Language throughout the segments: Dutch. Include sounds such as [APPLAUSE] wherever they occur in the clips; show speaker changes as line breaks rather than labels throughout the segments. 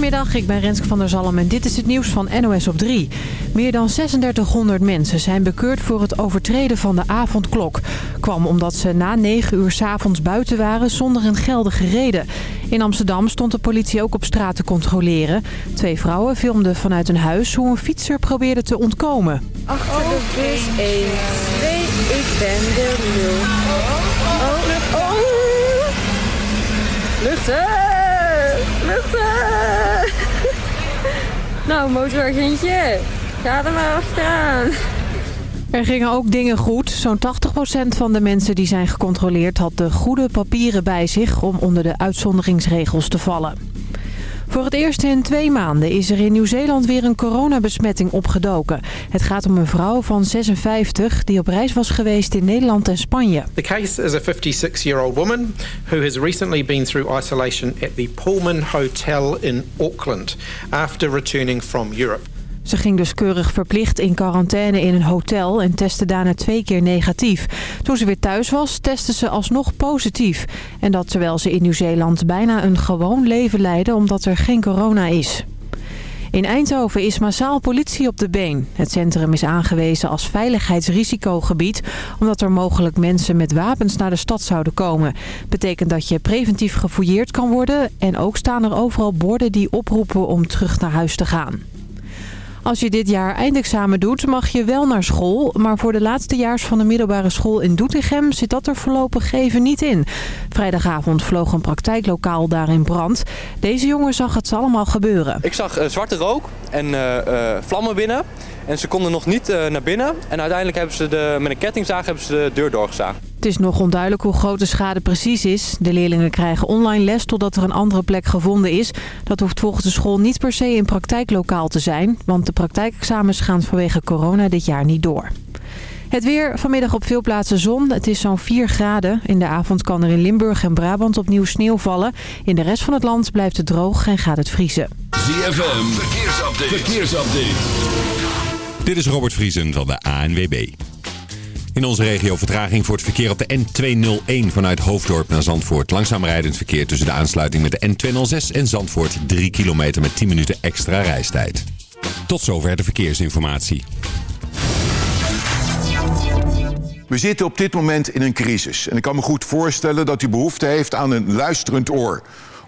Goedemiddag, ik ben Renske van der Zalm en dit is het nieuws van NOS op 3. Meer dan 3600 mensen zijn bekeurd voor het overtreden van de avondklok. Kwam omdat ze na 9 uur s'avonds buiten waren zonder een geldige reden. In Amsterdam stond de politie ook op straat te controleren. Twee vrouwen filmden vanuit een huis hoe een fietser probeerde te ontkomen.
Achter de bus 1, 2, ik ben de nul. Oh, oh. Luchten! Nou, motoragentje, ga er maar achteraan.
Er gingen ook dingen goed. Zo'n 80% van de mensen die zijn gecontroleerd had de goede papieren bij zich om onder de uitzonderingsregels te vallen. Voor het eerst in twee maanden is er in Nieuw-Zeeland weer een coronabesmetting opgedoken. Het gaat om een vrouw van 56 die op reis was geweest in Nederland en Spanje.
The case is a 56-year-old woman who has recently been through isolation at the Pullman Hotel in Auckland after returning from Europe.
Ze ging dus keurig verplicht in quarantaine in een hotel en testte daarna twee keer negatief. Toen ze weer thuis was, testte ze alsnog positief. En dat terwijl ze in Nieuw-Zeeland bijna een gewoon leven leidde omdat er geen corona is. In Eindhoven is massaal politie op de been. Het centrum is aangewezen als veiligheidsrisicogebied... omdat er mogelijk mensen met wapens naar de stad zouden komen. Betekent dat je preventief gefouilleerd kan worden... en ook staan er overal borden die oproepen om terug naar huis te gaan. Als je dit jaar eindexamen doet, mag je wel naar school. Maar voor de laatste jaars van de middelbare school in Doetinchem zit dat er voorlopig even niet in. Vrijdagavond vloog een praktijklokaal daar in brand. Deze jongen zag het allemaal gebeuren.
Ik zag uh, zwarte rook en uh, uh, vlammen binnen. En ze konden nog niet naar binnen. En uiteindelijk hebben ze de, met een kettingzaag hebben ze de deur doorgezaagd.
Het is nog onduidelijk hoe groot de schade precies is. De leerlingen krijgen online les totdat er een andere plek gevonden is. Dat hoeft volgens de school niet per se in praktijklokaal te zijn. Want de praktijkexamens gaan vanwege corona dit jaar niet door. Het weer, vanmiddag op veel plaatsen zon. Het is zo'n 4 graden. In de avond kan er in Limburg en Brabant opnieuw sneeuw vallen. In de rest van het land blijft het droog en gaat het vriezen.
ZFM, verkeersupdate. verkeersupdate. Dit is Robert Vriesen van de ANWB. In onze regio vertraging voor het verkeer op de N201 vanuit Hoofddorp naar Zandvoort. Langzaam rijdend verkeer tussen de aansluiting met de N206 en Zandvoort. 3 kilometer met 10 minuten extra reistijd. Tot zover de verkeersinformatie.
We zitten op dit moment in een crisis. En ik kan me goed voorstellen dat u behoefte heeft aan een luisterend oor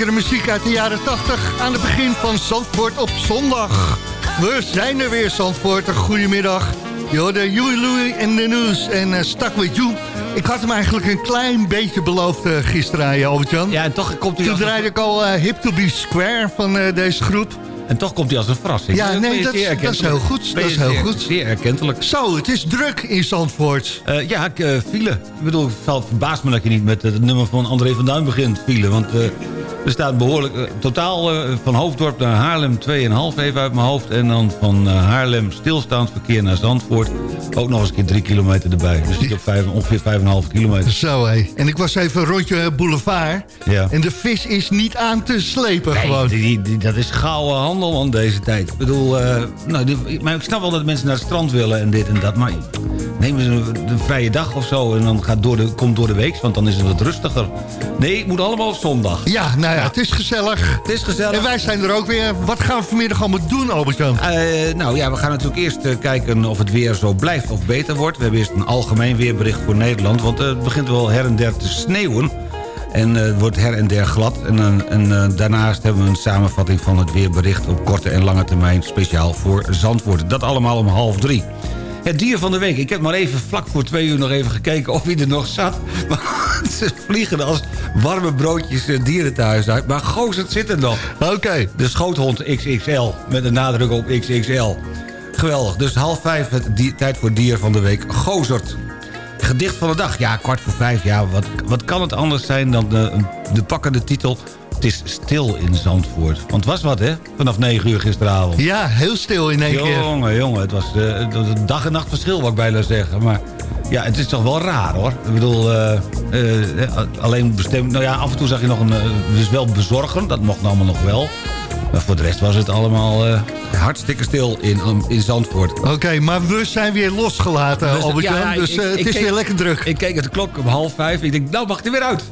Lekkere muziek uit de jaren 80 aan het begin van Zandvoort op zondag. We zijn er weer, Zandvoort. Goedemiddag. Je hoorde Joey Louie en de nieuws en uh, Stuck With You. Ik had hem eigenlijk een klein beetje beloofd uh, gisteren aan je, Albert-Jan.
Ja, en toch komt hij...
Toen draaide ik al uh, Hip To Be Square van deze groep.
En toch komt hij als een verrassing.
Ja, nee, dat, dat, is heel goed. Dat is heel
zeer,
goed.
Zeer erkentelijk.
Zo, het is druk in Zandvoort.
Uh, ja, ik, uh, file. Ik bedoel, het verbaast me dat je niet met het nummer van André van Duin begint, file. Want uh, er staat behoorlijk... totaal van Hoofddorp naar Haarlem 2,5 even uit mijn hoofd. En dan van Haarlem stilstaand verkeer naar Zandvoort. Ook nog eens een keer 3 kilometer erbij. Dus ik op vijf, ongeveer 5,5 kilometer.
Zo, hé. En ik was even rondje boulevard.
Ja.
En de vis is niet aan te slepen
nee,
gewoon.
Die, die, dat is gouden handel aan deze tijd. Ik bedoel, nou, die, maar ik snap wel dat mensen naar het strand willen en dit en dat. Maar nemen ze een, een vrije dag of zo en dan gaat door de, komt door de week, want dan is het wat rustiger. Nee, het moet allemaal op zondag.
Ja, nou ja, ja. het is gezellig.
Het is gezellig.
En wij zijn er ook weer. Wat gaan we vanmiddag allemaal doen, Albert-Jan?
Uh, nou ja, we gaan natuurlijk eerst uh, kijken of het weer zo blijft of beter wordt. We hebben eerst een algemeen weerbericht voor Nederland, want het begint wel her en der te sneeuwen. En het wordt her en der glad. En, en daarnaast hebben we een samenvatting van het weerbericht... op korte en lange termijn speciaal voor Zandvoort. Dat allemaal om half drie. Het dier van de week. Ik heb maar even vlak voor twee uur nog even gekeken of hij er nog zat. [LAUGHS] Maar ze vliegen als warme broodjes uh, dierenthuis uit. Maar goos, het zit er nog.
Oké. Okay.
De schoothond XXL. Met een nadruk op XXL. Geweldig. Dus half vijf, het tijd voor dier van de week. Gozert. Gedicht van de dag. Ja, kwart voor vijf. Ja, wat, wat kan het anders zijn dan de, de pakkende titel... Het is stil in Zandvoort. Want het was wat, hè? Vanaf 9 uur gisteravond.
Ja, heel stil in één
jongen,
keer.
Jongen, jongen. Het was een dag en nacht verschil, wat ik bijna zeggen. Maar ja, het is toch wel raar, hoor. Ik bedoel, uh, uh, alleen bestemd... Nou ja, af en toe zag je nog een... dus wel bezorgen, dat mocht allemaal nog wel. Maar voor de rest was het allemaal uh, hartstikke stil in, in Zandvoort.
Oké, okay, maar we zijn weer losgelaten, dus, Albert-Jan. Ja, dus ik, ik, het is
keek,
weer lekker druk.
Ik keek at de klok om half vijf. Ik denk, nou mag hij weer uit.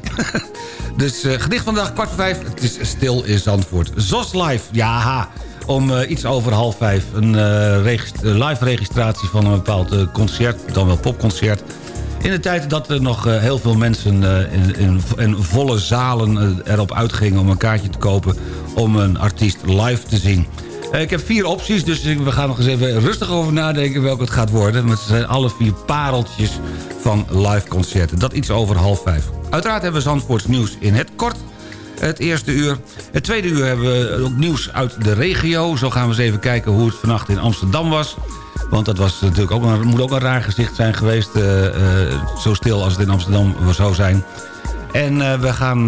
[LAUGHS] dus uh, gedicht van de dag, kwart voor vijf. Het is stil in Zandvoort. ZOS Live, ja, ha. Om iets over half vijf. Een regist live registratie van een bepaald concert. Dan wel popconcert. In de tijd dat er nog uh, heel veel mensen uh, in, in, volle zalen uh, erop uitgingen om een kaartje te kopen... om een artiest live te zien. ik heb vier opties, dus we gaan nog eens even rustig over nadenken welke het gaat worden. Maar het zijn alle vier pareltjes van live concerten. Dat iets over half vijf. Uiteraard hebben we Zandvoorts nieuws in het kort het eerste uur. Het tweede uur hebben we ook nieuws uit de regio. Zo gaan we eens even kijken hoe het vannacht in Amsterdam was. Want dat was natuurlijk ook een, moet ook een raar gezicht zijn geweest. Uh, uh, zo stil als het in Amsterdam zou zijn. En uh, we gaan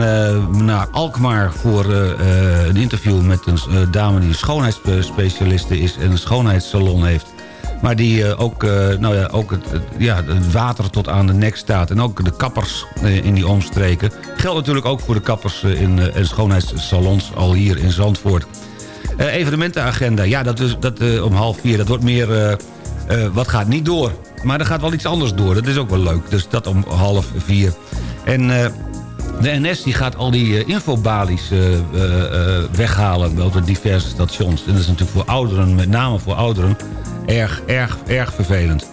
naar Alkmaar voor een interview met een dame die schoonheidsspecialiste is... en een schoonheidssalon heeft. Maar die ook, nou ja, ook het, ja, water tot aan de nek staat. En ook de kappers in die omstreken. Geldt natuurlijk ook voor de kappers in, en schoonheidssalons al hier in Zandvoort. Uh, evenementenagenda, ja, dat is dat, uh, om half vier. Dat wordt meer, uh, wat gaat niet door. Maar er gaat wel iets anders door. Dat is ook wel leuk. Dus dat om half vier. En de NS die gaat al die infobalies weghalen op de diverse stations. En dat is natuurlijk voor ouderen, met name voor ouderen, erg, erg, erg vervelend.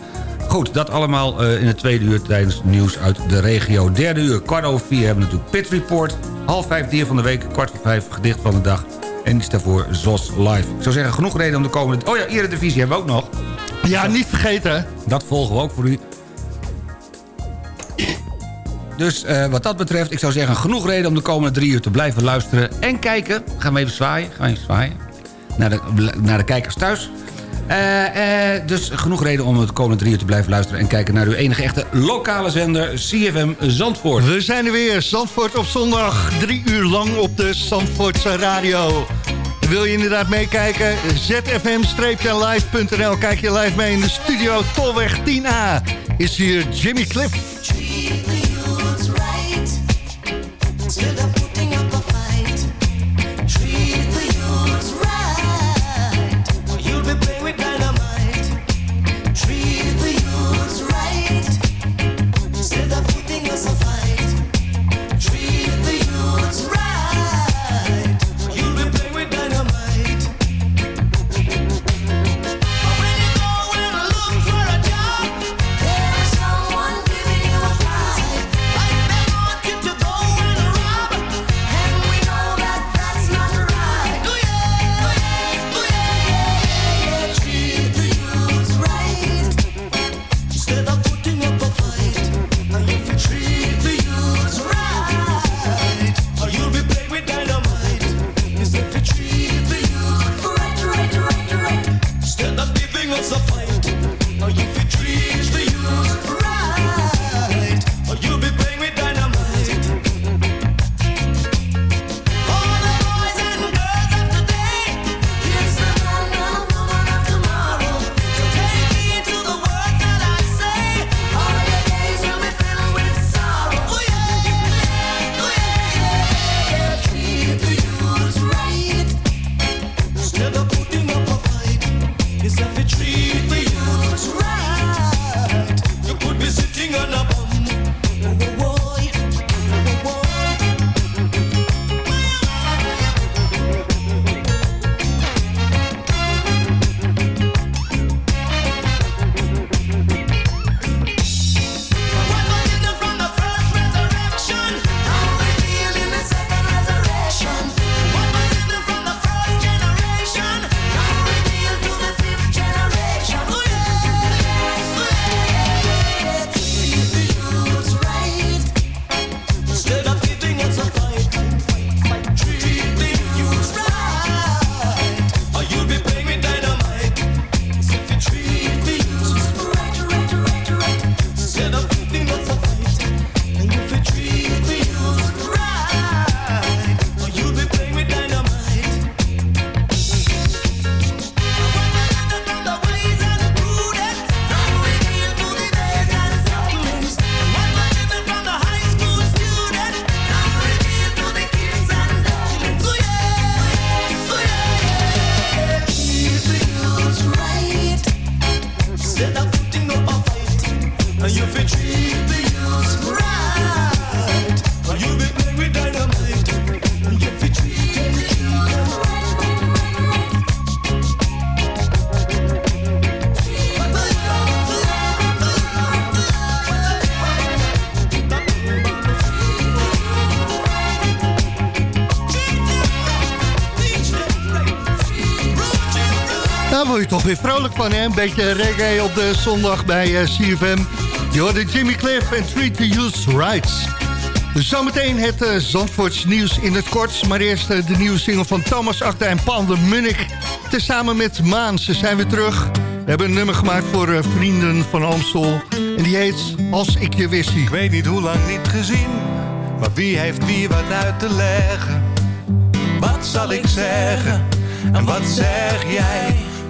Goed, dat allemaal in het tweede uur tijdens nieuws uit de regio. Derde uur, kwart over vier hebben we natuurlijk Pit Report. Half vijf dier van de week, kwart voor vijf gedicht van de dag. En iets daarvoor ZOS Live. Ik zou zeggen, genoeg reden om de komende... Oh ja, Eredivisie hebben we ook nog.
Ja, niet vergeten.
Dat volgen we ook voor u. Dus uh, wat dat betreft, ik zou zeggen... genoeg reden om de komende drie uur te blijven luisteren en kijken. Gaan we even zwaaien. Gaan we even zwaaien. Naar de, naar de kijkers thuis. Uh, uh, dus genoeg reden om het komende drie uur te blijven luisteren... en kijken naar uw enige echte lokale zender, CFM Zandvoort.
We zijn er weer, Zandvoort op zondag. Drie uur lang op de Zandvoortse radio. Wil je inderdaad meekijken? zfm-live.nl. Kijk je live mee in de studio Tolweg 10A. Is hier Jimmy Cliff. Daar word je toch weer vrolijk van, hè? Een beetje reggae op de zondag bij eh, CFM. Je hoorde Jimmy Cliff en Treat the Youth Rights. Zometeen het eh, Zandvoorts nieuws in het kort. Maar eerst eh, de nieuwe single van Thomas Acta en Paul de Munnik. Tezamen met Maan. Ze zijn weer terug. We hebben een nummer gemaakt voor eh, vrienden van Amstel. En die heet Als ik je wist.
Ik weet niet hoe lang niet gezien, maar wie heeft wie wat uit te leggen? Wat zal ik zeggen en wat zeg jij?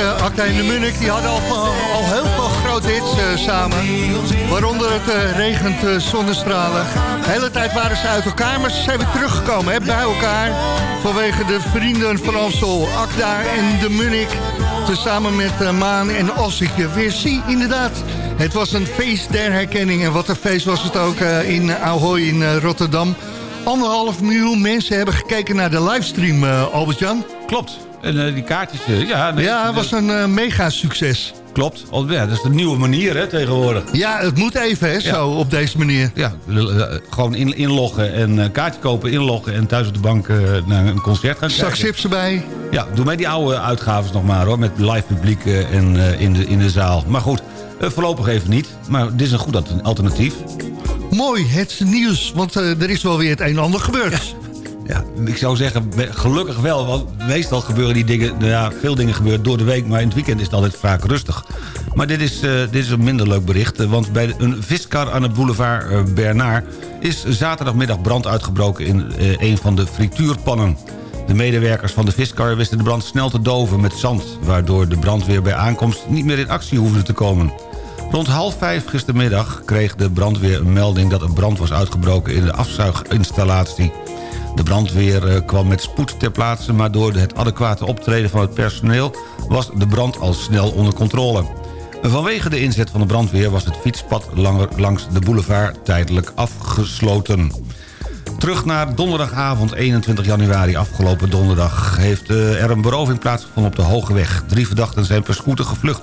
deze Acta en de Munnik die hadden al, al heel veel grote hits eh, samen. Waaronder het eh, regent eh, zonnestralen. De hele tijd waren ze uit elkaar, maar ze zijn weer teruggekomen hè, bij elkaar. Vanwege de vrienden van Amstel, Acta en de Munnik. Tezamen met eh, Maan en Als ik je weer zie, inderdaad. Het was een feest der herkenning. En wat een feest was het ook eh, in Ahoy in eh, Rotterdam. Anderhalf miljoen mensen hebben gekeken naar de livestream, eh, Albert-Jan.
Klopt. En eh, die kaartjes, eh, ja...
Ja, het was een eh, mega succes.
Klopt. Ja, dat is de nieuwe manier hè, tegenwoordig.
Ja, het moet even, hè, zo, op deze manier.
Ja, gewoon in, inloggen en kaartje kopen, inloggen... en thuis op de bank naar een concert gaan
Zak chips erbij.
Ja, doe mij die oude uitgaves nog maar hoor. Met live publiek en, in, de, in de zaal. Maar goed, voorlopig even niet. Maar dit is een goed alter- alternatief.
Mooi, het nieuws, want er is wel weer het een en ander gebeurd.
Ja, ik zou zeggen, gelukkig wel. Want meestal gebeuren die dingen... Nou ja, veel dingen gebeuren door de week... maar in het weekend is het altijd vaak rustig. Maar dit is, eh, dit is een minder leuk bericht. eh, Want bij een viskar aan de boulevard eh, Bernard... is zaterdagmiddag brand uitgebroken in een van de frituurpannen. De medewerkers van de viskar wisten de brand snel te doven met zand... waardoor de brandweer bij aankomst niet meer in actie hoefde te komen. Rond half vijf gistermiddag kreeg de brandweer een melding... dat er brand was uitgebroken in de afzuiginstallatie. De brandweer eh, kwam met spoed ter plaatse... maar door het adequate optreden van het personeel... was de brand al snel onder controle. Vanwege de inzet van de brandweer was het fietspad langer langs de boulevard tijdelijk afgesloten. Terug naar donderdagavond 21 januari afgelopen donderdag... heeft eh, er een beroving plaatsgevonden op de Hoge Weg. Drie verdachten zijn per scooter gevlucht.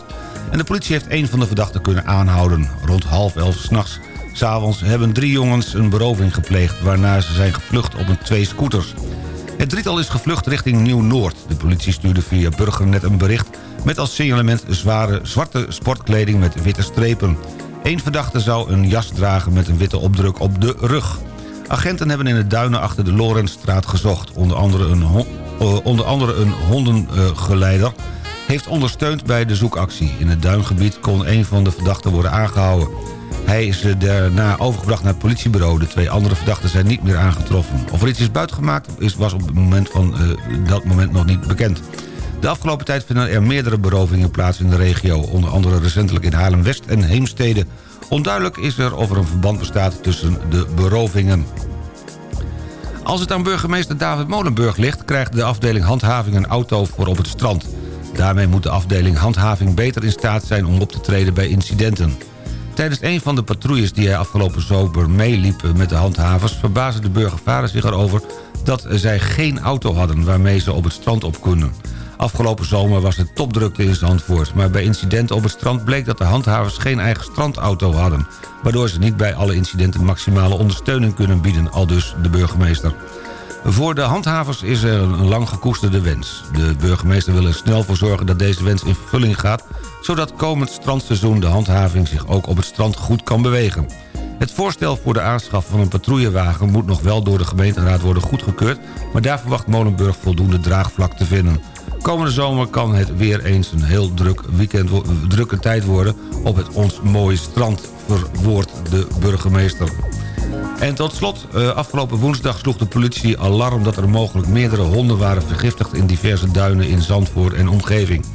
En de politie heeft één van de verdachten kunnen aanhouden. Rond half elf s'nachts S'avonds hebben drie jongens een beroving gepleegd... waarna ze zijn gevlucht op een twee scooters. Het drietal is gevlucht richting Nieuw-Noord. De politie stuurde via Burgernet een bericht... met als signalement zware zwarte sportkleding met witte strepen. Eén verdachte zou een jas dragen met een witte opdruk op de rug. Agenten hebben in de duinen achter de Lorenzstraat gezocht. Onder andere een, uh, onder andere een hondengeleider... Heeft ondersteund bij de zoekactie. In het duingebied kon een van de verdachten worden aangehouden. Hij is daarna overgebracht naar het politiebureau. De twee andere verdachten zijn niet meer aangetroffen. Of er iets is buitgemaakt is, was op het moment van uh, dat moment nog niet bekend. De afgelopen tijd vinden er meerdere berovingen plaats in de regio. Onder andere recentelijk in Haarlem-West en Heemstede. Onduidelijk is er of er een verband bestaat tussen de berovingen. Als het aan burgemeester David Molenburg ligt... krijgt de afdeling handhaving een auto voor op het strand. Daarmee moet de afdeling handhaving beter in staat zijn om op te treden bij incidenten. Tijdens een van de patrouilles die hij afgelopen zomer meeliep met de handhavers... verbaasde de burgervader zich erover dat zij geen auto hadden... waarmee ze op het strand op kunnen. Afgelopen zomer was het topdrukte in Zandvoort... maar bij incidenten op het strand bleek dat de handhavers geen eigen strandauto hadden... waardoor ze niet bij alle incidenten maximale ondersteuning kunnen bieden... al dus de burgemeester. Voor de handhavers is er een lang gekoesterde wens. De burgemeester wil er snel voor zorgen dat deze wens in vervulling gaat... zodat komend strandseizoen de handhaving zich ook op het strand goed kan bewegen. Het voorstel voor de aanschaf van een patrouillewagen moet nog wel door de gemeenteraad worden goedgekeurd... maar daar verwacht Molenburg voldoende draagvlak te vinden. Komende zomer kan het weer eens een heel druk weekend, drukke tijd worden op het ons mooie strand, verwoordt de burgemeester. En tot slot, uh, afgelopen woensdag sloeg de politie alarm... dat er mogelijk meerdere honden waren vergiftigd... in diverse duinen in Zandvoort en omgeving.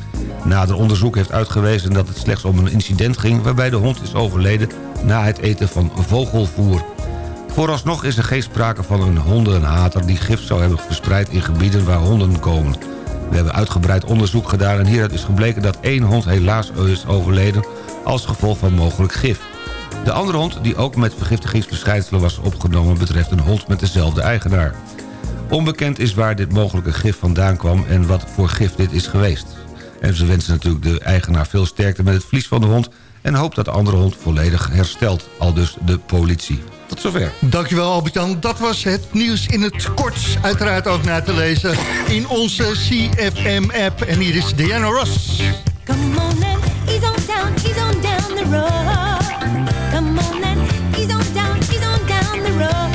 Nader onderzoek heeft uitgewezen dat het slechts om een incident ging... waarbij de hond is overleden na het eten van vogelvoer. Vooralsnog is er geen sprake van een hondenhater... die gif zou hebben verspreid in gebieden waar honden komen. We hebben uitgebreid onderzoek gedaan en hieruit is gebleken... dat één hond helaas is overleden als gevolg van mogelijk gif. De andere hond, die ook met vergiftigingsverschijnselen was opgenomen... betreft een hond met dezelfde eigenaar. Onbekend is waar dit mogelijke gif vandaan kwam... en wat voor gif dit is geweest. En ze wensen natuurlijk de eigenaar veel sterkte met het vlies van de hond... en hoopt dat de andere hond volledig herstelt. Al dus de politie. Tot zover.
Dankjewel Albert-Jan. Dat was het nieuws in het kort. Uiteraard ook na te lezen in onze CFM-app. En hier is Diana Ross.
Come on on down, on down the road. Come on ease on down, ease on down the road.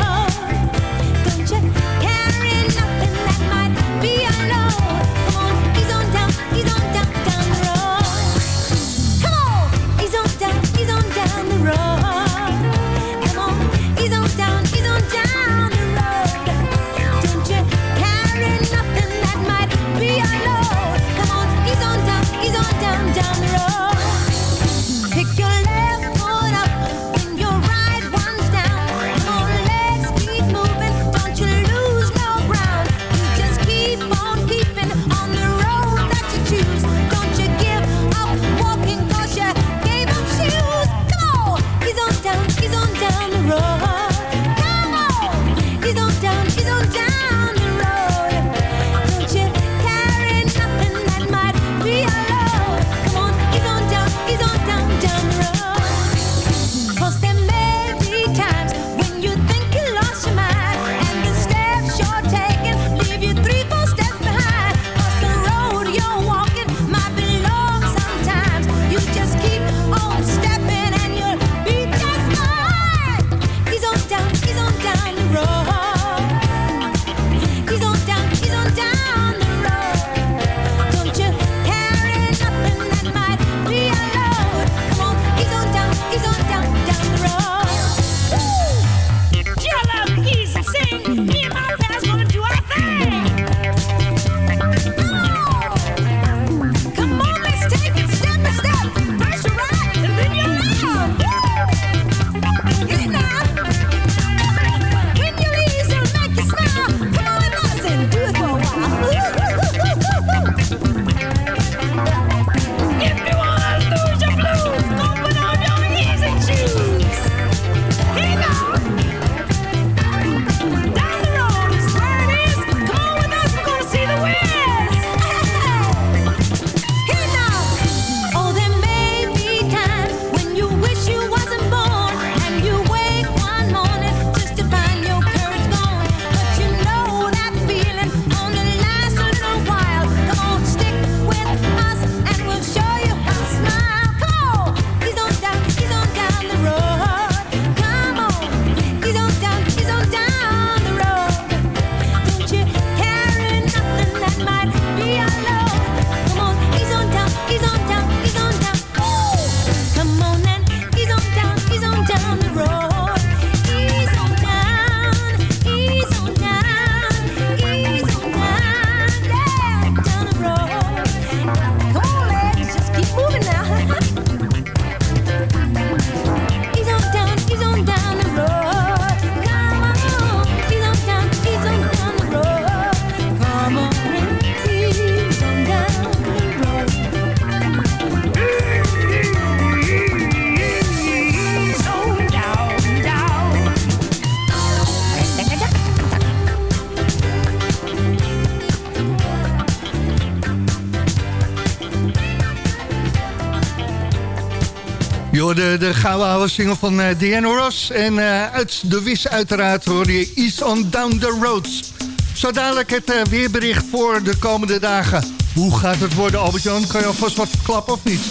Joh, de, de gouden oude single van eh, Diana Ross. En eh, uit de wis uiteraard hoor je East on Down the Roads. Zo dadelijk het eh, weerbericht voor de komende dagen. Hoe gaat het worden, Albert-Jan? Kan je alvast wat verklappen of niet?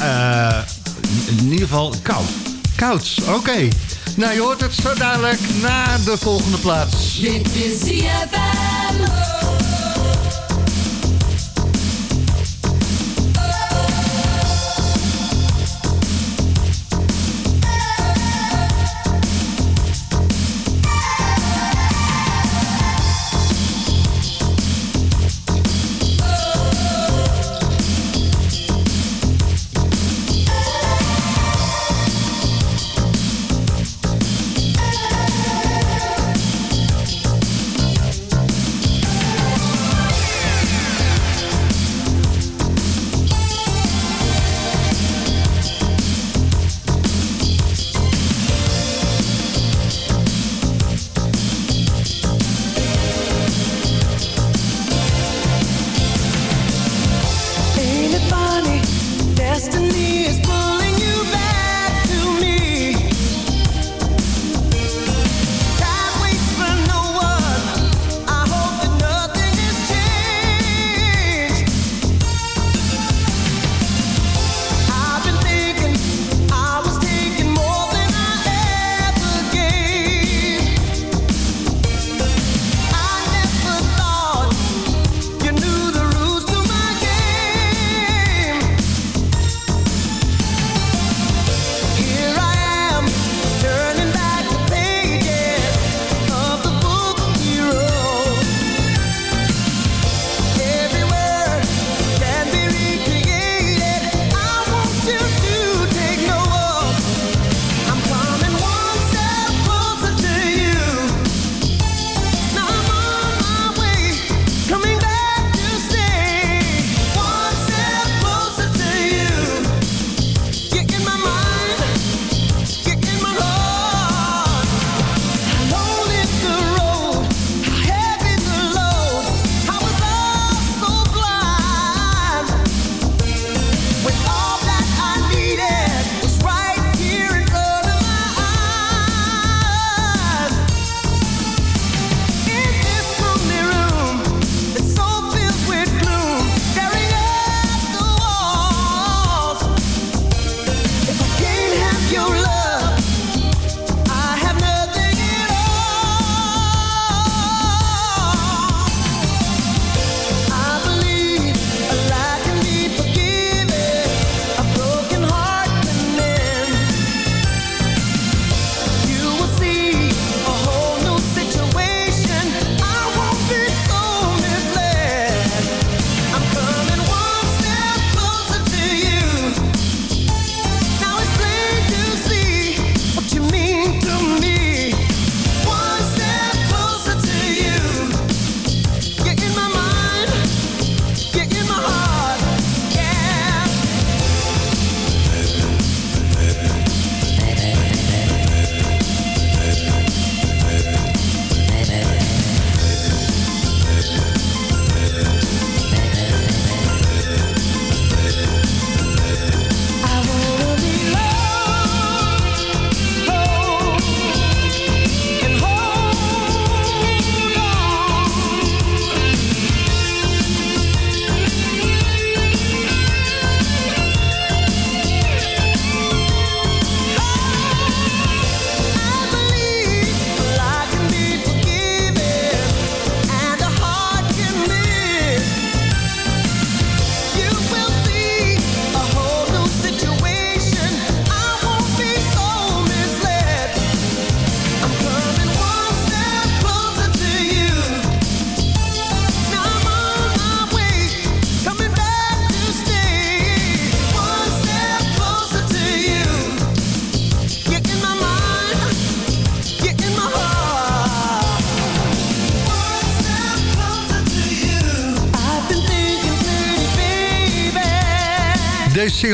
Eh, in ieder geval koud.
Koud, oké. Nou, je hoort het zo dadelijk na de volgende plaats.
Dit is ZFM.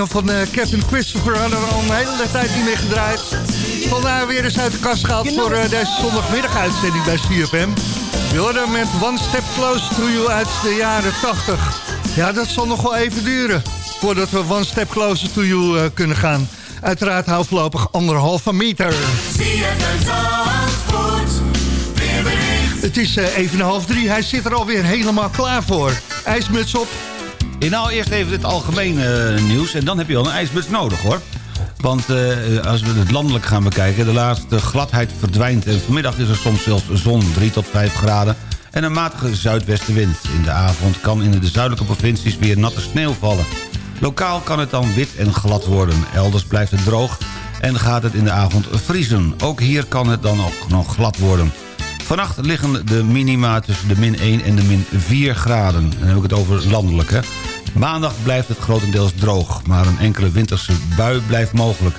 Van eh, Kevin Christopher hadden we al een hele tijd niet meer gedraaid. Vandaar weer eens uit de kast gehaald voor eh, deze zondagmiddaguitzending bij CFM. We hoorden met One Step Close to You uit de jaren 80. Ja, dat zal nog wel even duren voordat we One Step Closer to You eh, kunnen gaan. Uiteraard hou voorlopig anderhalve meter. Het is even half drie. Hij zit er alweer helemaal klaar voor. IJsmuts op.
Nou, eerst even het algemene eh, nieuws. En dan heb je al een ijsmuts nodig, hoor. Want eh, als we het landelijk gaan bekijken... de laatste gladheid verdwijnt. En vanmiddag is er soms zelfs zon, 3 tot 5 graden... en een matige zuidwestenwind. In de avond kan in de zuidelijke provincies weer natte sneeuw vallen. Lokaal kan het dan wit en glad worden. Elders blijft het droog en gaat het in de avond vriezen. Ook hier kan het dan ook nog glad worden. Vannacht liggen de minima tussen de min 1 en de min 4 graden. En dan heb ik het over landelijk, hè. Maandag blijft het grotendeels droog, maar een enkele winterse bui blijft mogelijk.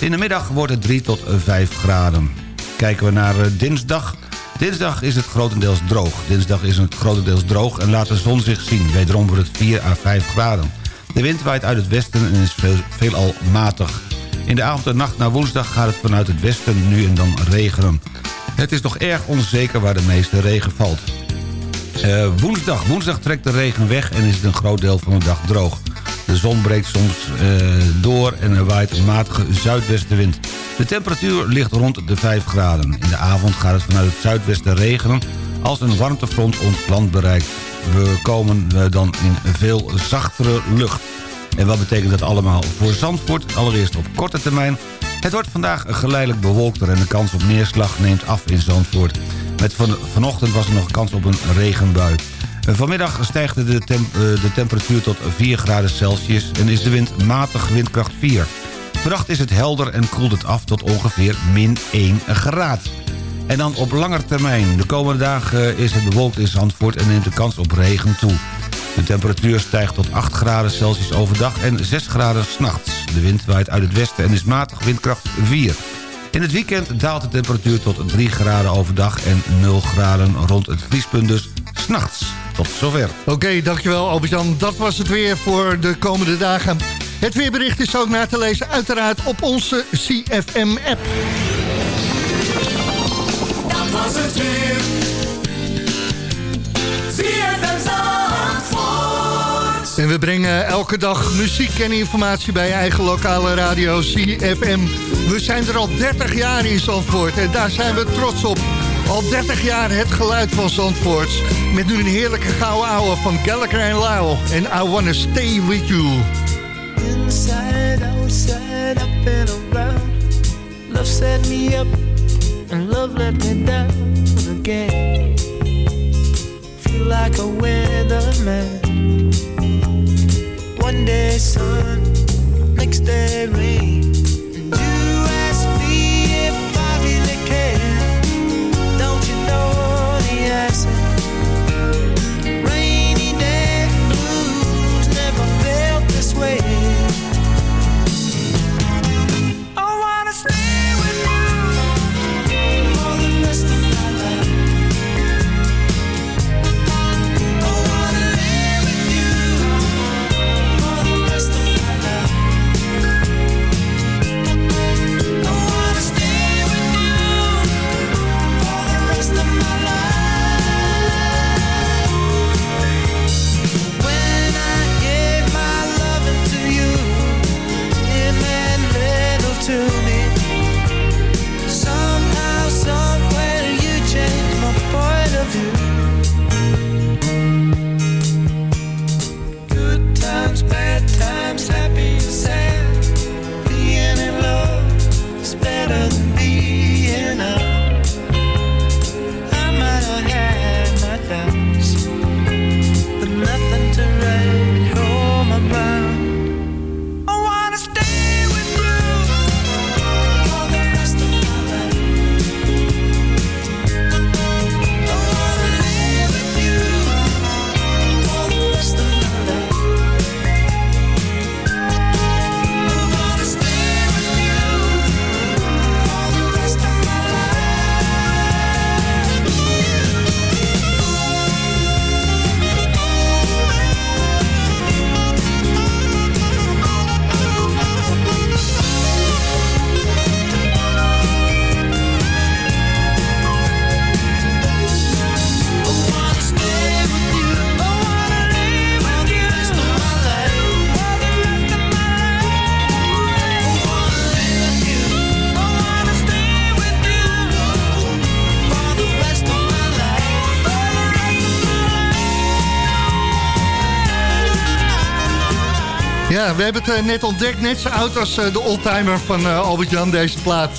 In de middag wordt het 3 tot 5 graden. Kijken we naar eh, dinsdag. Dinsdag is het grotendeels droog. Dinsdag is het grotendeels droog en laat de zon zich zien. Wederom wordt het 4 à 5 graden. De wind waait uit het westen en is veel, veelal matig. In de avond en nacht naar woensdag gaat het vanuit het westen nu en dan regenen. Het is nog erg onzeker waar de meeste regen valt. Eh, woensdag. Woensdag trekt de regen weg en is het een groot deel van de dag droog. De zon breekt soms eh, door en er waait een matige zuidwestenwind. De temperatuur ligt rond de 5 graden. In de avond gaat het vanuit het zuidwesten regenen... als een warmtefront ons land bereikt. We komen eh, dan in veel zachtere lucht. En wat betekent dat allemaal voor Zandvoort? Allereerst op korte termijn. Het wordt vandaag geleidelijk bewolkter... en de kans op neerslag neemt af in Zandvoort. Met van, vanochtend was er nog kans op een regenbui. Eh, Vanmiddag stijgt eh, de temperatuur tot 4 graden Celsius... en is de wind matig windkracht 4. Vannacht is het helder en koelt het af tot ongeveer min 1 graad. En dan op langer termijn. De komende dagen is het bewolkt in Zandvoort en neemt de kans op regen toe. De temperatuur stijgt tot 8 graden Celsius overdag en 6 graden s'nachts. De wind waait uit het westen en is matig windkracht 4. In het weekend daalt de temperatuur tot 3 graden overdag en 0 graden rond het vriespunt dus s'nachts. Tot zover.
Oké, dankjewel Albert-Jan. Dat was het weer voor de komende dagen. Het weerbericht is ook na te lezen uiteraard op onze CFM-app.
Dat was het weer.
En we brengen elke dag muziek en informatie bij eigen lokale radio CFM. We zijn er al 30 jaar in Zandvoort en daar zijn we trots op. Al 30 jaar het geluid van Zandvoort. Met nu een heerlijke gouden ouwe van Gallagher en Lyle. En I Wanna Stay With You.
Inside, outside, up and around. Love set me up and love let me down again. Like a weatherman. One day sun, next day rain.
We hebben het eh, net ontdekt. Net zo oud als eh, de oldtimer van eh, Albert-Jan, deze plaat.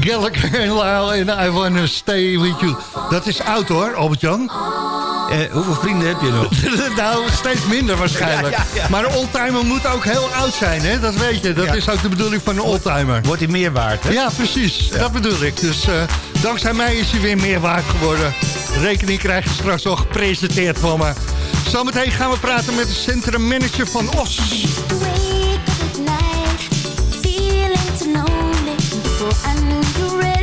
Gallagher en Lyle en I Wanna Stay With You. Dat is oud hoor, Albert-Jan.
hoeveel vrienden heb je nog? [LAUGHS]
nou, steeds minder waarschijnlijk.
Ja, ja, ja.
Maar een oldtimer moet ook heel oud zijn, hè? Dat weet je. Dat is ook de bedoeling van een oldtimer.
Wordt hij meer waard, hè?
Ja, precies. Dat bedoel ik. Dus dankzij mij is hij weer meer waard geworden. De rekening krijg je straks al gepresenteerd van me. Zometeen gaan we praten met de centrummanager van OS.
I knew you really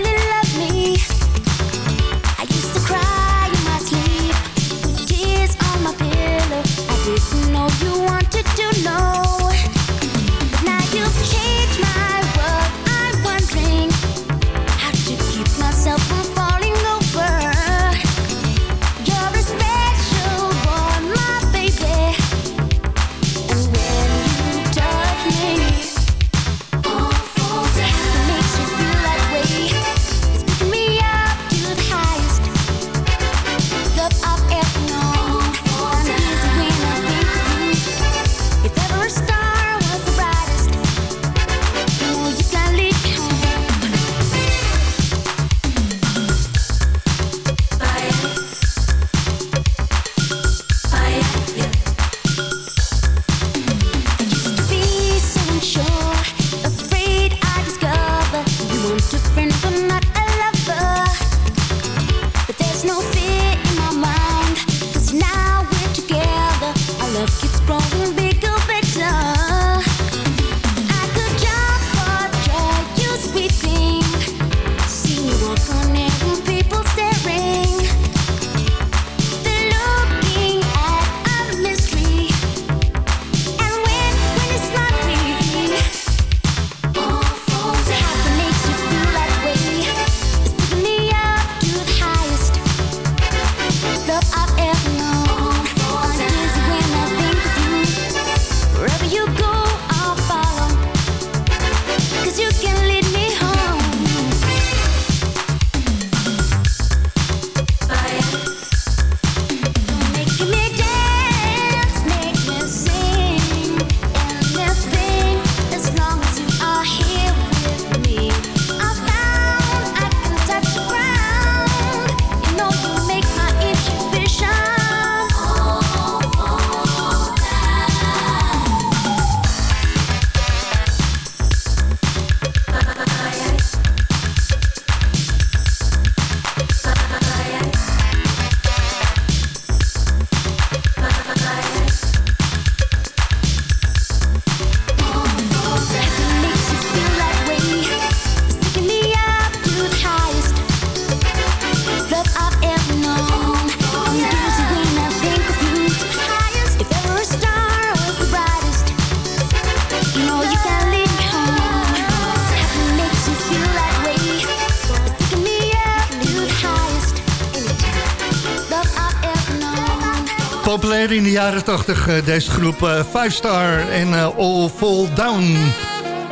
jaren 80, eh, deze groep eh, Five Star en eh, All Fall Down.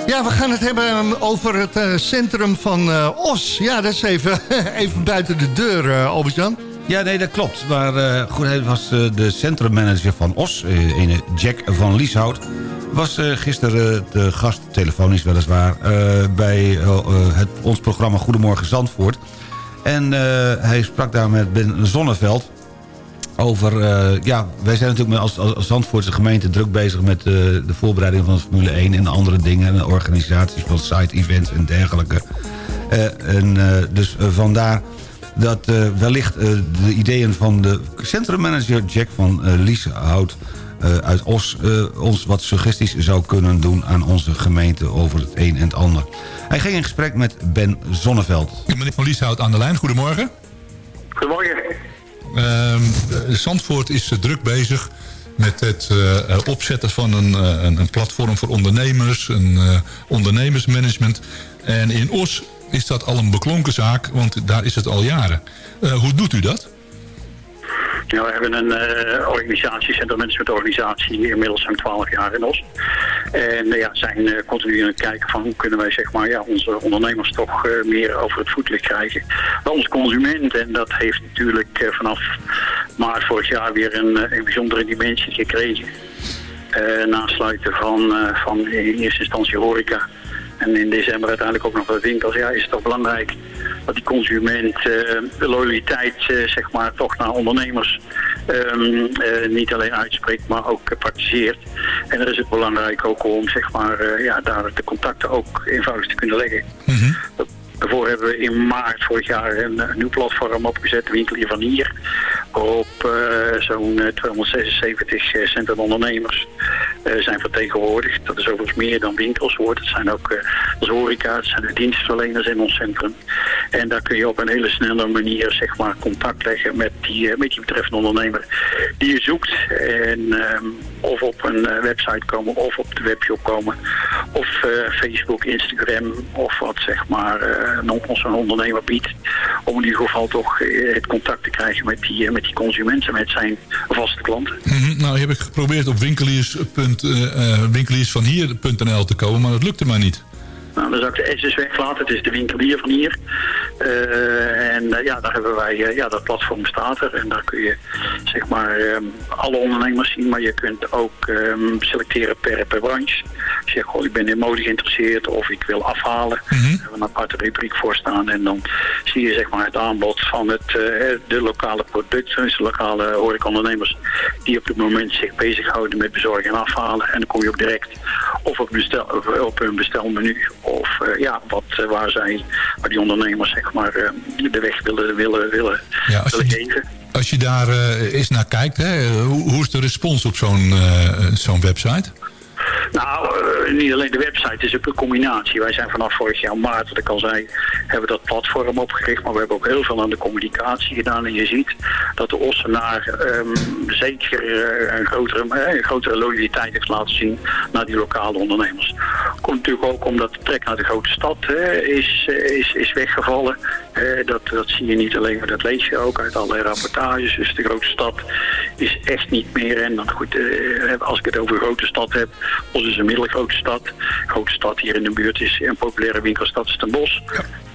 Ja, we gaan het hebben eh, over het eh, centrum van eh, Os. Ja, dat is even, [LAUGHS] even buiten de deur, eh, Albert-Jan.
Ja, nee, dat klopt. Maar eh, goed, hij was eh, de centrummanager van OS, eh, Jack van Lieshout... was eh, gisteren eh, de gast, telefonisch weliswaar... eh, bij eh, eh, het, ons programma Goedemorgen Zandvoort. En eh, hij sprak daar met Ben Zonneveld over... eh, ja, wij zijn natuurlijk met als, als, als Zandvoortse gemeente druk bezig... met eh, de voorbereiding van Formule 1 en andere dingen... en de organisaties van side-events en dergelijke. Eh, en eh, dus vandaar dat eh, wellicht eh, de ideeën van de centrummanager Jack van eh Lieshout eh, uit Os... eh, ons wat suggesties zou kunnen doen aan onze gemeente over het een en het ander. Hij ging in gesprek met Ben Zonneveld.
Meneer Van Lieshout aan de lijn, goedemorgen.
Goedemorgen.
Ehm, eh, Zandvoort is eh, druk bezig met het eh, eh, opzetten van een, eh, een, platform voor ondernemers, een eh, ondernemersmanagement. En in Os is dat al een beklonken zaak, want daar is het al jaren. Eh, hoe doet u dat?
Ja, we hebben een eh organisatie, Centrum Management Organisatie, inmiddels zo'n 12 jaar in Os. En eh, ja, zijn eh, continu aan het kijken van hoe kunnen wij zeg maar, ja, onze ondernemers toch eh, meer over het voetlicht krijgen. Bij onze consument. En dat heeft natuurlijk eh, vanaf maart vorig jaar weer een, eh, een bijzondere dimensie gekregen. eh, nasluiten van, eh, van in eerste instantie horeca. En in december uiteindelijk ook nog wat winkels. Ja, is het toch belangrijk dat die consument de loyaliteit zeg maar, toch naar ondernemers ehm, eh, niet alleen uitspreekt, maar ook eh, praktiseert. En dan is het belangrijk ook om zeg maar, ja, daar de contacten ook eenvoudig te kunnen leggen. Daarvoor hebben we in maart vorig jaar een, een nieuw platform opgezet, Winkelier van Hier. Waarop eh, zo'n eh, 276 eh, centrum ondernemers eh, zijn vertegenwoordigd. Dat is overigens meer dan winkels hoor. Dat zijn ook eh, is horeca, dat zijn de dienstverleners in ons centrum. En daar kun je op een hele snelle manier zeg maar, contact leggen met die, eh, met die betreffende ondernemer die je zoekt. En ehm, of op een eh, website komen of op de webshop komen. Of eh, Facebook, Instagram of wat zeg maar eh, een- zo'n ondernemer biedt. Om in ieder geval toch het contact te krijgen met die, met die consumenten, met zijn vaste klanten.
Mhm, Nou heb ik geprobeerd op winkeliers, winkeliersvanhier.nl te komen, maar dat lukte maar niet.
Nou, dan zou ik de S dus weglaten. Het is de winkelier van hier. Eh, en eh, ja, daar hebben wij, eh, ja, dat platform staat er. En daar kun je, zeg maar, ehm, alle ondernemers zien. Maar je kunt ook ehm, selecteren per, per branche. Als je goh, ik ben in mode geïnteresseerd of ik wil afhalen. Daar hebben we een aparte rubriek voor staan. En dan zie je, zeg maar, het aanbod van het, de lokale producten. Dus de lokale horecaondernemers die op dit moment zich bezighouden met bezorgen en afhalen. En dan kom je ook direct of op, bestel, of op hun bestelmenu of eh, ja, wat, eh, waar, zij, waar die ondernemers zeg maar, eh, de weg willen, willen, willen,
Ja,
willen
je-
geven.
Als je daar eens naar kijkt, hè, hoe, hoe is de respons op zo'n zo'n website?
Nou, eh, niet alleen de website, is ook een combinatie. Wij zijn vanaf vorig jaar maart, wat ik al zei, hebben dat platform opgericht. Maar we hebben ook heel veel aan de communicatie gedaan. En je ziet dat de Ossenaar ehm, zeker eh, een, grotere, eh, een grotere loyaliteit heeft laten zien naar die lokale ondernemers. Komt natuurlijk ook omdat de trek naar de grote stad is, is, is weggevallen. Dat, dat zie je niet alleen, maar dat lees je ook uit allerlei rapportages. Dus de grote stad is echt niet meer. En dan goed, als ik het over grote stad heb, Os is een middelgrote stad. grote stad hier in de buurt is een populaire winkelstad is Den Bosch.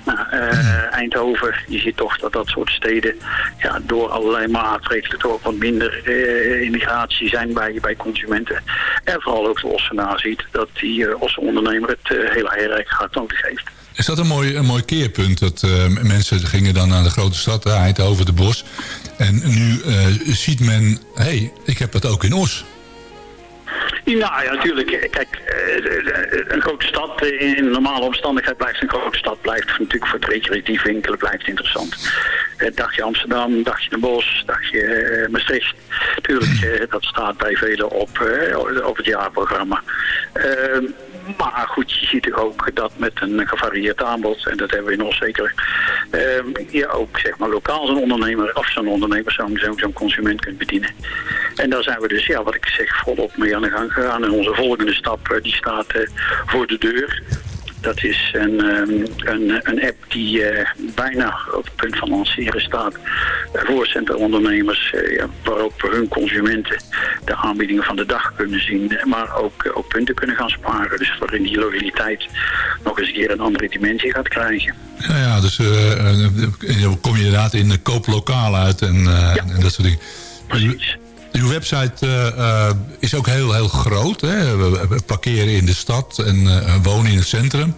Nou, eh, Eindhoven, je ziet toch dat dat soort steden ja, door allerlei maatregelen toch wat minder eh, immigratie zijn bij, bij consumenten. En vooral ook de Ossenaar ziet dat die uh, Osse ondernemer het uh, heel erg hard nodig heeft.
Is dat een mooi, een mooi keerpunt? Dat uh, mensen gingen dan naar de grote stad, Eindhoven, de Bos. En nu ziet men, hé, hey, ik heb dat ook in Os.
Nou ja, natuurlijk. Kijk, een grote stad in normale omstandigheid blijft een grote stad. Blijft natuurlijk voor het recreatief winkelen blijft interessant. Dagje Amsterdam, dagje Den Bosch, dagje Maastricht. Tuurlijk, dat staat bij velen op, op het jaarprogramma. Ehm, maar goed, je ziet ook dat met een gevarieerd aanbod, en dat hebben we in ons zeker, um, je ook zeg maar lokaal zo'n ondernemer of zo'n ondernemer, zo'n zo, zo consument kunt bedienen. En daar zijn we dus, ja, wat ik zeg, volop mee aan de gang gegaan. En onze volgende stap, die staat uh, voor de deur. Dat is een, um, een, een app die uh, bijna op het punt van lanceren staat uh, voor centrumondernemers, uh, ja, waarop hun consumenten de aanbiedingen van de dag kunnen zien, maar ook, ook punten kunnen gaan sparen. Dus waarin die loyaliteit nog eens een keer een andere dimensie gaat krijgen.
Ja, ja dus dan kom je inderdaad in de kooplokaal uit en, ja. en dat soort dingen.
Precies.
Uw website uh, uh, is ook heel, heel groot. Hè? We parkeren in de stad en uh, wonen in het centrum.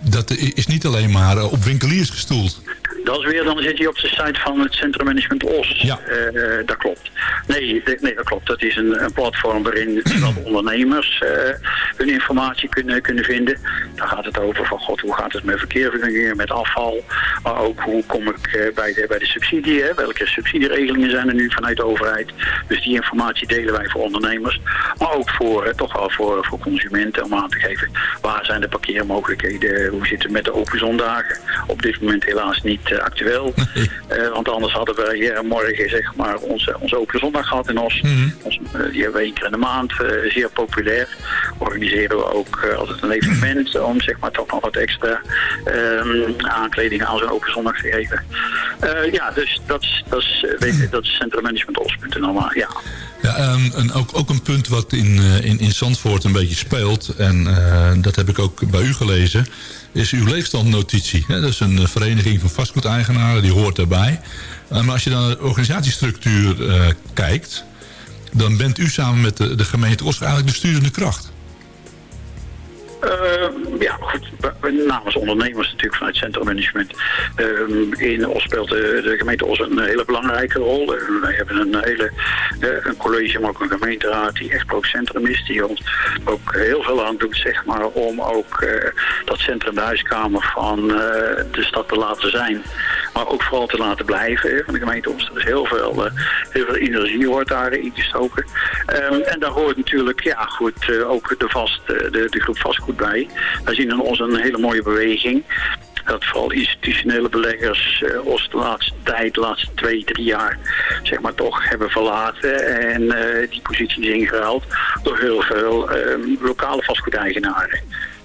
dat is niet alleen maar op winkeliers gestoeld.
Dat is weer, dan zit je op de site van het Centrum Management Os.
Ja.
Uh, dat klopt. Nee, nee, dat klopt. Dat is een, een platform waarin [CLEARS THROAT] ondernemers uh, hun informatie kunnen, kunnen vinden. Daar gaat het over van, god, hoe gaat het met verkeervergunningen, met afval. Maar ook, hoe kom ik uh, bij, de, bij de subsidie, hè? welke subsidieregelingen zijn er nu vanuit de overheid. Dus die informatie delen wij voor ondernemers. Maar ook voor, toch wel voor, voor consumenten om aan te geven, waar zijn de parkeermogelijkheden, hoe zit het met de open zondagen. Op dit moment helaas niet actueel. [LAUGHS] uh, want anders hadden wij uh, morgen zeg maar onze, onze open zondag gehad in Os. Mm -hmm. Ons, uh, die hebben we één keer in de maand, zeer populair. Organiseren we ook altijd een evenement om zeg maar toch nog wat extra um, aankleding aan zo'n open zondag te geven. ja, dus dat is, dat is, weet, dat is centrummanagementos.nl, ja.
Ja, um, en ook, ook een punt wat in, in, in Zandvoort een beetje speelt, en dat heb ik ook bij u gelezen, is uw leegstandnotitie. Dat is een vereniging van vastgoedeigenaren, die hoort daarbij. Maar als je dan naar de organisatiestructuur uh, kijkt... dan bent u samen met de, gemeente Os eigenlijk de sturende kracht.
Eh, ja, goed. Namens ondernemers natuurlijk vanuit centrummanagement. Ehm, in Os speelt de, gemeente Os een hele belangrijke rol. Eh, wij hebben een hele eh, een college, maar ook een gemeenteraad die echt pro-centrum is. Die ons ook heel veel aan doet, zeg maar, om ook eh, dat centrum de huiskamer van eh, de stad te laten zijn. Maar ook vooral te laten blijven eh, van de gemeente Os. Er is heel veel, eh, heel veel energie wordt daarin gestoken. Ehm, en daar hoort natuurlijk, ja goed, eh, ook de, vast, eh, de, de groep vastgoed bij. Wij zien in ons een hele mooie beweging. Dat vooral institutionele beleggers eh, ons de laatste tijd, de laatste twee, drie jaar, zeg maar toch hebben verlaten. En eh, die posities ingehaald door heel veel ehm, lokale vastgoedeigenaren.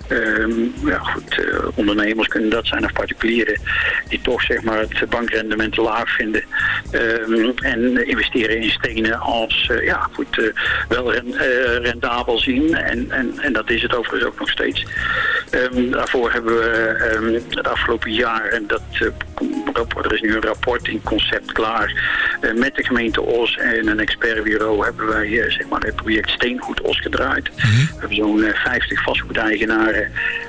Ehm, ja, goed, eh, ondernemers kunnen dat zijn of particulieren die toch zeg maar het bankrendement te laag vinden Ehm, en investeren in stenen als eh, ja, goed, eh, wel ren- rendabel zien en, en, en dat is het overigens ook nog steeds. Ehm, daarvoor hebben we het afgelopen jaar, en dat, er is nu een rapport in concept klaar, met de gemeente Os en een expertbureau hebben wij zeg maar, het project Steengoed Os gedraaid. We hebben zo'n eh, 50 vastgoedeigenaren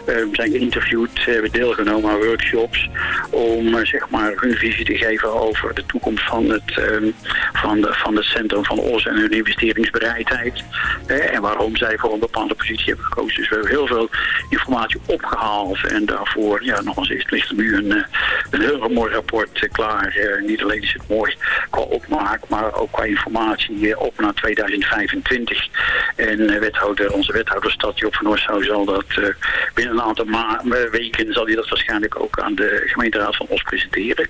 eh, zijn geïnterviewd, hebben deelgenomen aan workshops om eh, zeg maar hun visie te geven over de toekomst van het, ehm, van de, van het centrum van Os en hun investeringsbereidheid. Eh, en waarom zij voor een bepaalde positie hebben gekozen. Dus we hebben heel veel informatie opgehaald en daarvoor, ja, nogmaals, ligt er nu een, eh, een heel mooi rapport eh, klaar. Eh, niet alleen is het mooi qua opmaak, maar ook qua informatie eh, op naar 2025. En eh, wethouder, onze wethouder Stad Job van Oorsouw zal dat eh, binnen een aantal eh, weken zal hij dat waarschijnlijk ook aan de gemeenteraad van Os presenteren.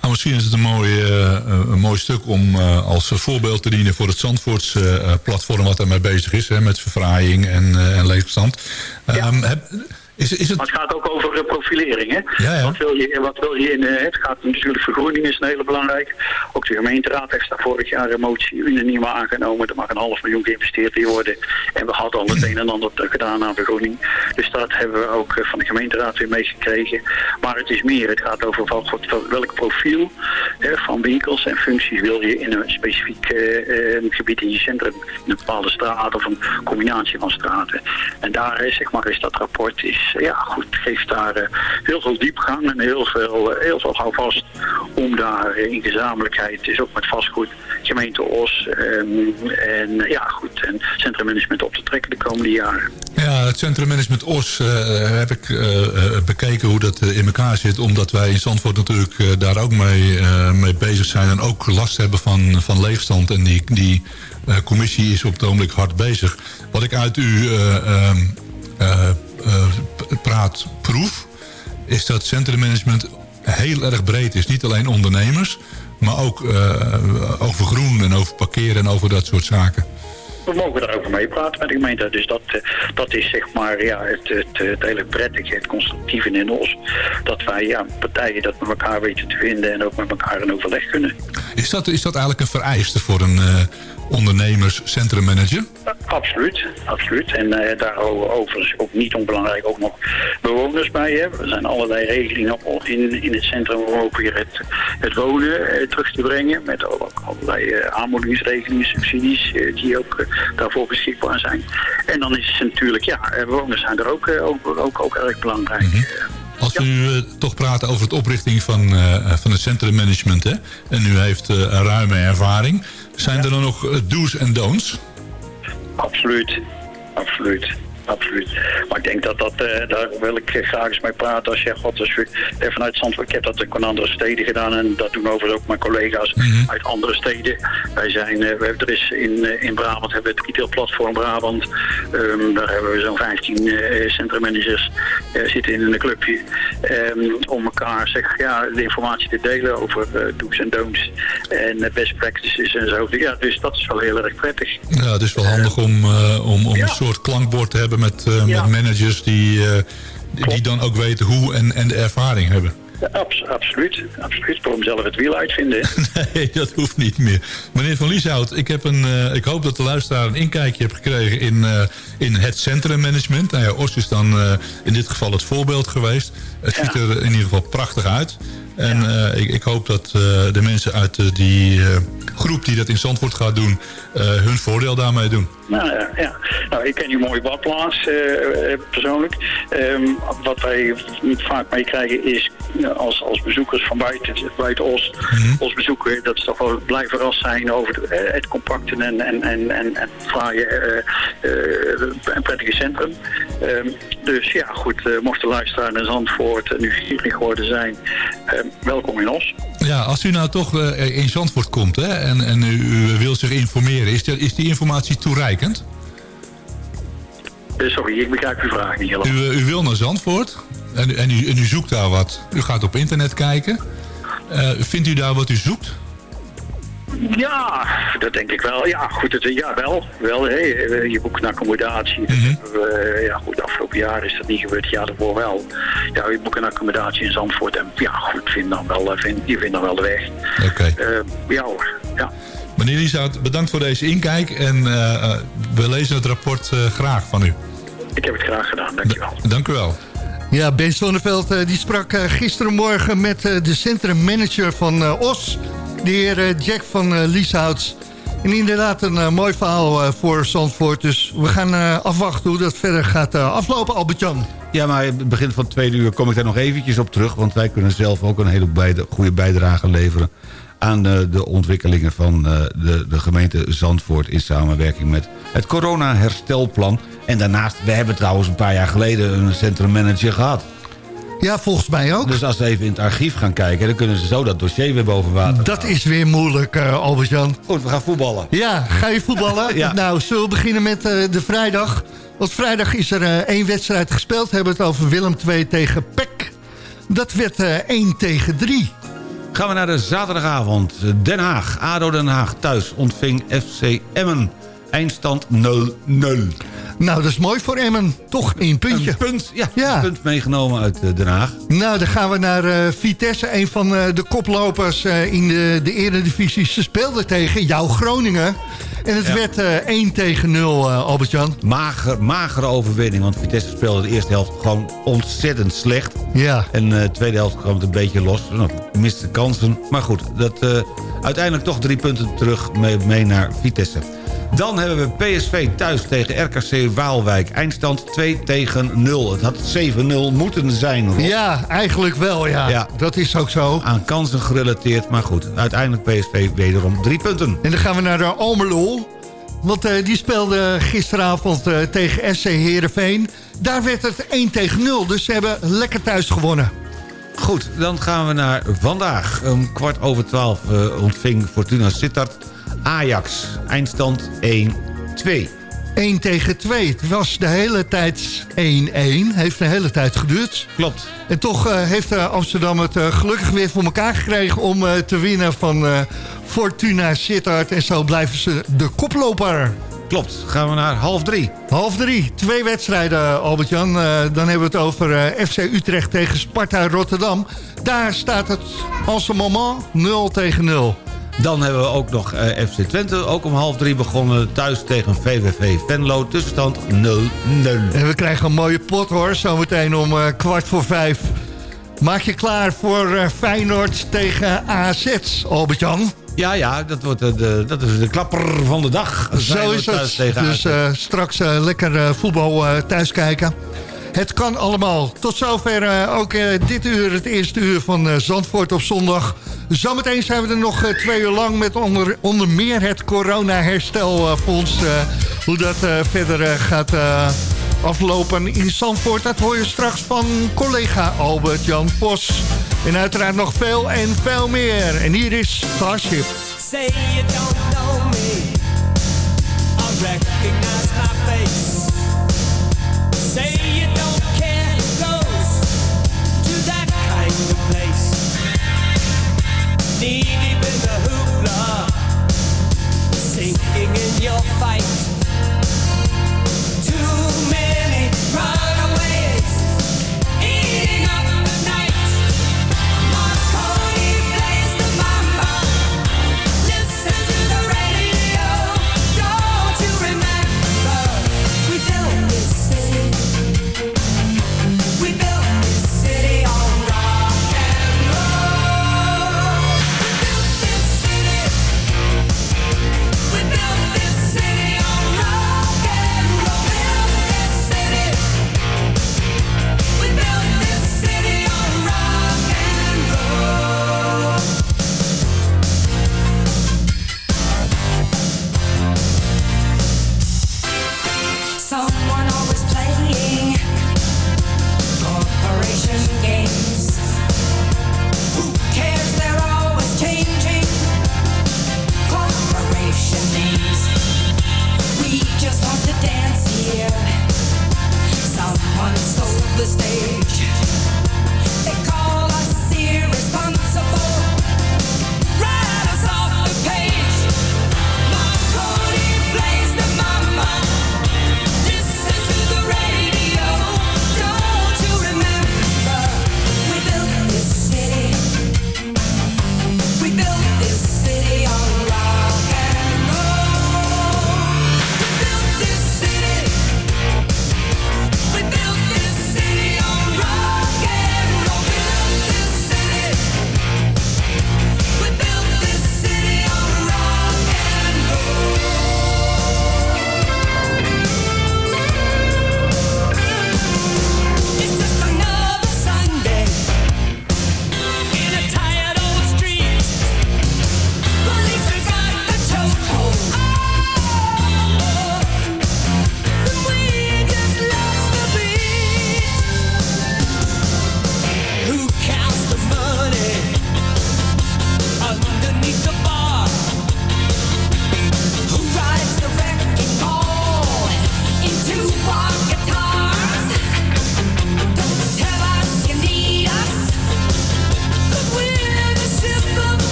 Nou, misschien is het een mooi, eh, een mooi stuk om eh, als voorbeeld te dienen voor het Zandvoorts eh, eh, platform wat daarmee bezig is, hè, met verfraaiing en, eh, en leegstand. Ehm, heb- is, is het...
Maar het gaat ook over profilering. Hè?
Ja, ja.
Wat, wil je, wat wil je in... eh, het gaat natuurlijk vergroening is een hele belangrijk. Ook de gemeenteraad heeft daar vorig jaar een motie unaniem aangenomen. Er mag een half miljoen geïnvesteerd in worden. En we hadden al het een en ander gedaan aan vergroening. Dus dat hebben we ook eh, van de gemeenteraad weer meegekregen. Maar het is meer. Het gaat over van, welk profiel hè, van winkels en functies wil je in een specifiek eh, gebied in je centrum. In een bepaalde straat of een combinatie van straten. En daar is, zeg maar, is dat rapport is, ja, goed, geeft daar eh, heel veel diepgang en heel veel, eh, heel veel houvast om daar in gezamenlijkheid, dus ook met vastgoed, gemeente Os ehm, en eh, ja, goed, en centrummanagement op te trekken de komende jaren.
Ja, het Centrum Management Os heb ik eh, bekeken hoe dat in elkaar zit. Omdat wij in Zandvoort natuurlijk daar ook mee, mee bezig zijn. En ook last hebben van, van leegstand. En die, die commissie is op het ogenblik hard bezig. Wat ik uit uw eh, ehm, eh, eh, praat proef... is dat centrummanagement heel erg breed is. Niet alleen ondernemers... maar ook eh, over groen en over parkeren en over dat soort zaken.
We mogen daarover meepraten met de gemeente. Dus dat, dat is zeg maar ja, het, het, het hele prettige, het constructieve in ons. Dat wij ja, partijen dat met elkaar weten te vinden en ook met elkaar in overleg kunnen.
Is dat, is dat eigenlijk een vereiste voor een ondernemers-centrummanager?
Absoluut, absoluut. En eh daar overigens ook niet onbelangrijk ook nog bewoners bij hebben. Er zijn allerlei regelingen op- in, in het centrum om ook weer het, het wonen eh, terug te brengen. Met ook allerlei eh, aanmoedigingsregelingen, subsidies die ook daarvoor beschikbaar zijn. En dan is het natuurlijk, ja, bewoners zijn er ook, ook, ook, ook erg belangrijk.
Als we nu toch praten over het oprichting van, eh, van het centrummanagement... Hè, en u heeft een ruime ervaring... zijn er dan nog eh, do's en don'ts?
Absoluut, absoluut. Absoluut. Maar ik denk dat dat, eh, daar wil ik graag eens mee praten. Als je, god, als we eh, vanuit Zandvoort, ik heb dat ook in andere steden gedaan en dat doen overigens ook mijn collega's uit andere steden. Wij zijn, eh, we hebben, er is in, eh, in Brabant hebben we het retail platform Brabant. Ehm, daar hebben we zo'n 15 eh centrummanagers zitten in een clubje. Ehm, om elkaar zeg, ja, de informatie te delen over do's en don'ts en best practices en zo. Ja, dus dat is wel heel erg prettig.
Ja, het is wel handig om, om, om een soort klankbord te hebben met, eh, met managers die, eh, die, die dan ook weten hoe en, en de ervaring hebben.
Abs- absoluut, absoluut. Waarom zelf het wiel uitvinden? [LAUGHS]
Nee, dat hoeft niet meer. Meneer Van Lieshout, ik, heb een, eh, ik hoop dat de luisteraar een inkijkje heeft gekregen in, eh, in het centrummanagement. Nou ja, Os is dan eh, in dit geval het voorbeeld geweest. Het ziet er in ieder geval prachtig uit. En ik, ik hoop dat de mensen uit die groep die dat in Zandvoort gaat doen... hun voordeel daarmee doen.
Nou ja, ja. Nou, ik ken die mooie badplaats persoonlijk. Ehm, wat wij vaak meekrijgen is als, als bezoekers van buiten, buiten ons, ons bezoeken, dat ze toch wel blij verrast zijn over de- eh, het compacte en, en, en, en, en fraaie eh, eh, en prettige centrum. Ehm, dus ja, goed, eh, mocht de luisteraar naar Zandvoort nieuwsgierig geworden zijn, ehm, welkom in Os.
Ja, als u nou toch in Zandvoort komt hè, en, en u, u wil zich informeren... Is, die- is die informatie toereikend?
Eh, sorry, ik begrijp uw vraag niet helemaal.
U, eh, u wil naar Zandvoort en, u- en, u, en u zoekt daar wat. U gaat op internet kijken. Eh, vindt u daar wat u zoekt?
Ja, dat denk ik wel. Ja, goed, het, ja wel. wel hè. Eh, Je boekt een accommodatie. Eh, ja, goed, afgelopen jaar is dat niet gebeurd, jaar daarvoor wel. Ja, je boekt een accommodatie in Zandvoort en ja, goed, vind dan wel, vind, je vindt dan wel de weg.
Oké.
Ja hoor, ja.
Meneer Lieshout, bedankt voor deze inkijk. En eh, eh, we lezen het rapport eh, graag van u.
Ik heb het graag gedaan, dankjewel.
Dank u wel.
Ja, Ben Zonneveld die sprak eh, gisterenmorgen met eh, de centrummanager van eh, OS, de heer Jack van Lieshouts. En inderdaad een mooi verhaal voor Zandvoort. Dus we gaan eh, afwachten hoe dat verder gaat eh, aflopen, Albert-Jan.
Ja, maar in het begin van het tweede uur kom ik daar nog eventjes op terug... want wij kunnen zelf ook een hele goede bijdrage leveren... aan eh, de ontwikkelingen van eh, de, de gemeente Zandvoort... in samenwerking met het corona-herstelplan. En daarnaast, we hebben trouwens een paar jaar geleden... een centrummanager gehad.
Ja, volgens mij ook.
Dus als ze even in het archief gaan kijken... dan kunnen ze zo dat dossier weer boven water
Dat is weer moeilijk, eh, Albert-Jan.
Goed, we gaan voetballen.
Ja, ga je voetballen? [LAUGHS]
Ja.
Nou, zullen we beginnen met de vrijdag? Want vrijdag is er eh, één wedstrijd gespeeld. We hebben het over Willem 2 tegen PEC. Dat werd eh 1 tegen 3.
Gaan we naar de zaterdagavond. Den Haag, ADO Den Haag thuis ontving FC Emmen. Eindstand 0-0.
Nou, dat is mooi voor Emmen. Toch één puntje.
Een punt, ja, Een punt meegenomen uit eh, Den Haag.
Nou, dan gaan we naar eh, Vitesse. Een van eh, de koplopers in de, de eredivisie. Ze speelden tegen jouw Groningen. En het
Ja.
werd eh 1 tegen 0, eh, Albert-Jan.
Mager, magere overwinning, want Vitesse speelde de eerste helft gewoon ontzettend slecht.
Ja.
En de tweede helft kwam het een beetje los. Nou, miste kansen. Maar goed, dat, uiteindelijk toch drie punten terug mee, mee naar Vitesse. Dan hebben we PSV thuis tegen RKC Waalwijk. Eindstand 2 tegen 0. Het had 7-0 moeten zijn. Rob.
Ja, eigenlijk wel, ja.
Ja.
Dat is ook zo.
Aan kansen gerelateerd, maar goed. Uiteindelijk PSV wederom drie punten.
En dan gaan we naar de Almelo. Want eh, die speelde gisteravond eh, tegen SC Heerenveen. Daar werd het 1 tegen 0. Dus ze hebben lekker thuis gewonnen.
Goed, dan gaan we naar vandaag. Om kwart over twaalf eh, ontving Fortuna Sittard Ajax. Eindstand 1-2.
1 tegen 2. Het was de hele tijd 1-1. Heeft een hele tijd geduurd.
Klopt.
En toch eh, heeft eh, Amsterdam het eh, gelukkig weer voor elkaar gekregen... om eh, te winnen van Fortuna Sittard. En zo blijven ze de koploper.
Klopt, gaan we naar half drie.
Half drie, twee wedstrijden, Albert-Jan. Dan hebben we het over FC Utrecht tegen Sparta Rotterdam. Daar staat het als een moment 0 tegen 0.
Dan hebben we ook nog eh, FC Twente, ook om half drie begonnen. Thuis tegen VVV Venlo, tussenstand 0-0.
En we krijgen een mooie pot hoor, zometeen om eh, kwart voor vijf. Maak je klaar voor eh, Feyenoord tegen AZ, Albert-Jan?
Ja, ja, dat, wordt de, dat is de klapper van de dag.
Zo
Feyenoord
is het. Dus straks lekker voetbal thuis kijken. Het kan allemaal. Tot zover eh, ook eh, dit uur, het eerste uur van eh, Zandvoort op zondag. Zometeen zijn we er nog twee uur lang met onder, onder meer het corona-herstelfonds. hoe dat verder gaat aflopen in Zandvoort. Dat hoor je straks van collega Albert-Jan Vos. En uiteraard nog veel en veel meer. En hier is Starship.
Say don't fight.